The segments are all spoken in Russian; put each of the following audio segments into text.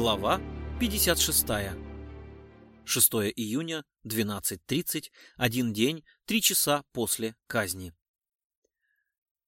Глава 56. 6 июня, 12.30, один день, три часа после казни.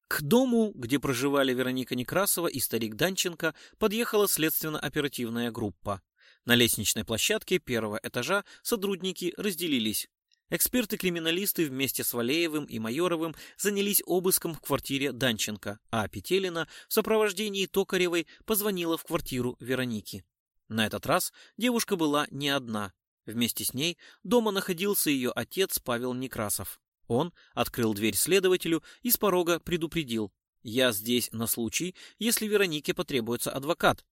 К дому, где проживали Вероника Некрасова и старик Данченко, подъехала следственно-оперативная группа. На лестничной площадке первого этажа сотрудники разделились. Эксперты-криминалисты вместе с Валеевым и Майоровым занялись обыском в квартире Данченко, а Петелина в сопровождении Токаревой позвонила в квартиру Вероники. На этот раз девушка была не одна. Вместе с ней дома находился ее отец Павел Некрасов. Он открыл дверь следователю и с порога предупредил. «Я здесь на случай, если Веронике потребуется адвокат».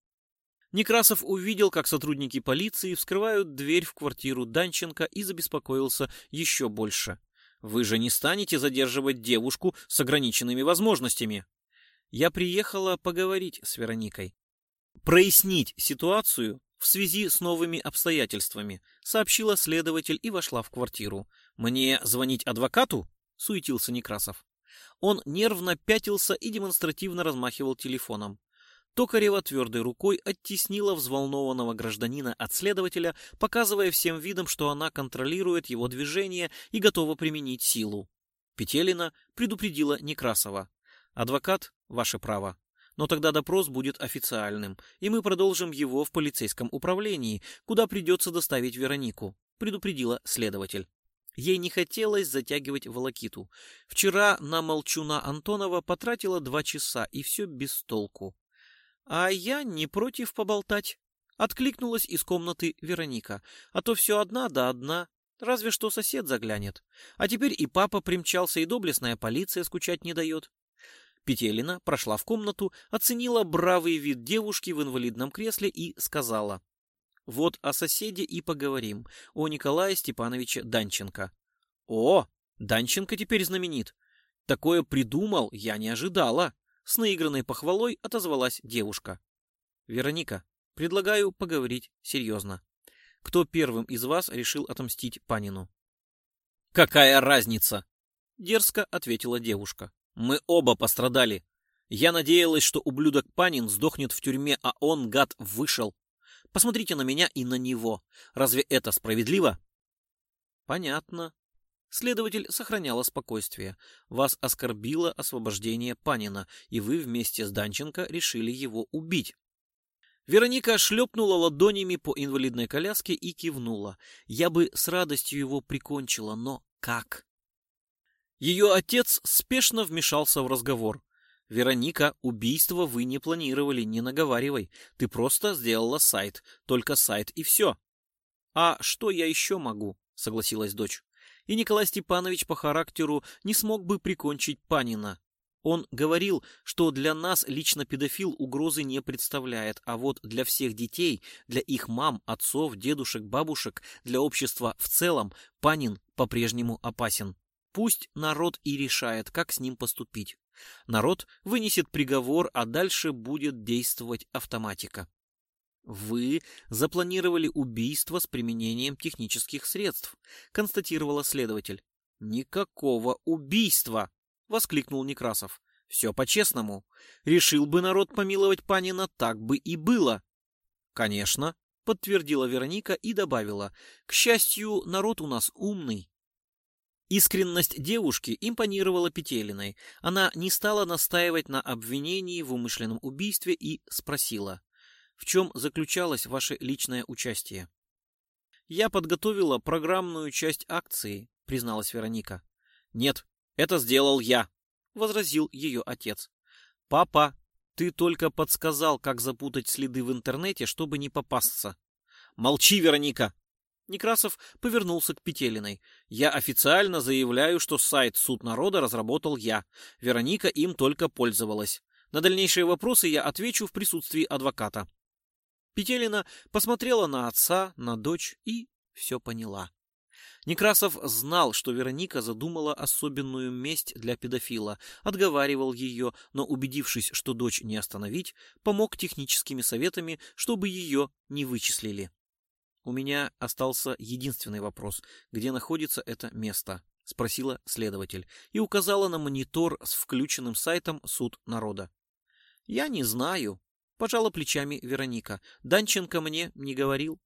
Некрасов увидел, как сотрудники полиции вскрывают дверь в квартиру Данченко и забеспокоился еще больше. «Вы же не станете задерживать девушку с ограниченными возможностями?» «Я приехала поговорить с Вероникой прояснить ситуацию в связи с новыми обстоятельствами, сообщила следователь и вошла в квартиру. Мне звонить адвокату? суетился Некрасов. Он нервно пятился и демонстративно размахивал телефоном. Токарева твердой рукой оттеснила взволнованного гражданина от следователя, показывая всем видом, что она контролирует его движение и готова применить силу. Петелина предупредила Некрасова. «Адвокат, ваше право но тогда допрос будет официальным, и мы продолжим его в полицейском управлении, куда придется доставить Веронику, предупредила следователь. Ей не хотелось затягивать волокиту. Вчера на молчуна Антонова потратила два часа, и все без толку. А я не против поболтать. Откликнулась из комнаты Вероника. А то все одна да одна. Разве что сосед заглянет. А теперь и папа примчался, и доблестная полиция скучать не дает. Петелина прошла в комнату, оценила бравый вид девушки в инвалидном кресле и сказала. «Вот о соседе и поговорим, о Николае Степановиче Данченко». «О, Данченко теперь знаменит. Такое придумал, я не ожидала». С наигранной похвалой отозвалась девушка. «Вероника, предлагаю поговорить серьезно. Кто первым из вас решил отомстить Панину?» «Какая разница?» — дерзко ответила девушка. Мы оба пострадали. Я надеялась, что ублюдок Панин сдохнет в тюрьме, а он, гад, вышел. Посмотрите на меня и на него. Разве это справедливо? Понятно. Следователь сохраняла спокойствие. Вас оскорбило освобождение Панина, и вы вместе с Данченко решили его убить. Вероника шлепнула ладонями по инвалидной коляске и кивнула. Я бы с радостью его прикончила, но как? Ее отец спешно вмешался в разговор. «Вероника, убийство вы не планировали, не наговаривай. Ты просто сделала сайт, только сайт и все». «А что я еще могу?» — согласилась дочь. И Николай Степанович по характеру не смог бы прикончить Панина. Он говорил, что для нас лично педофил угрозы не представляет, а вот для всех детей, для их мам, отцов, дедушек, бабушек, для общества в целом, Панин по-прежнему опасен. Пусть народ и решает, как с ним поступить. Народ вынесет приговор, а дальше будет действовать автоматика. Вы запланировали убийство с применением технических средств, констатировала следователь. Никакого убийства, воскликнул Некрасов. Все по-честному. Решил бы народ помиловать Панина, так бы и было. Конечно, подтвердила Вероника и добавила. К счастью, народ у нас умный. Искренность девушки импонировала Петелиной. Она не стала настаивать на обвинении в умышленном убийстве и спросила, в чем заключалось ваше личное участие. «Я подготовила программную часть акции», — призналась Вероника. «Нет, это сделал я», — возразил ее отец. «Папа, ты только подсказал, как запутать следы в интернете, чтобы не попасться». «Молчи, Вероника!» Некрасов повернулся к Петелиной. «Я официально заявляю, что сайт «Суд народа» разработал я. Вероника им только пользовалась. На дальнейшие вопросы я отвечу в присутствии адвоката». Петелина посмотрела на отца, на дочь и все поняла. Некрасов знал, что Вероника задумала особенную месть для педофила, отговаривал ее, но, убедившись, что дочь не остановить, помог техническими советами, чтобы ее не вычислили. У меня остался единственный вопрос. Где находится это место? Спросила следователь и указала на монитор с включенным сайтом «Суд народа». Я не знаю. Пожала плечами Вероника. Данченко мне не говорил.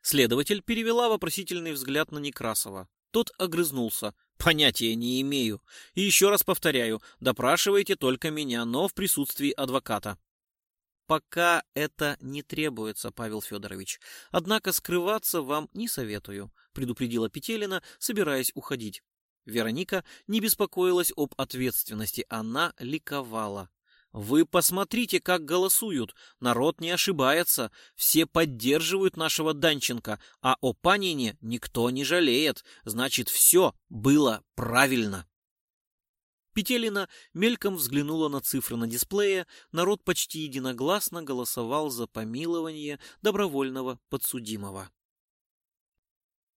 Следователь перевела вопросительный взгляд на Некрасова. Тот огрызнулся. Понятия не имею. И еще раз повторяю, допрашивайте только меня, но в присутствии адвоката. Пока это не требуется, Павел Федорович. Однако скрываться вам не советую, предупредила Петелина, собираясь уходить. Вероника не беспокоилась об ответственности, она ликовала. Вы посмотрите, как голосуют. Народ не ошибается. Все поддерживают нашего Данченко, а о Панине никто не жалеет. Значит, все было правильно. Петелина мельком взглянула на цифры на дисплее. Народ почти единогласно голосовал за помилование добровольного подсудимого.